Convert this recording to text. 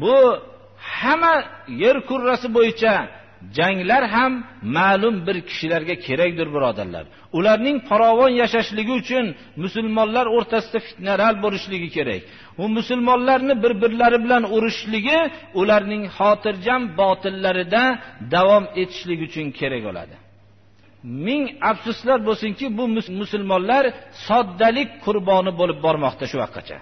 bu hamma yer kurrasi bo'yicha janglar ham ma'lum bir kishilarga kerakdir birodarlar. Ularning farovon yashashligi uchun musulmonlar o'rtasida fitnalar bo'lishligi kerak. U musulmonlarni bir birlari bilan urishligi ularning xotirjam botillarida davom etishligi uchun kerak bo'ladi. Ming afsuslar bo'lsinki bu musulmonlar soddalik qurboni bo'lib bormoqda shu vaqtgacha.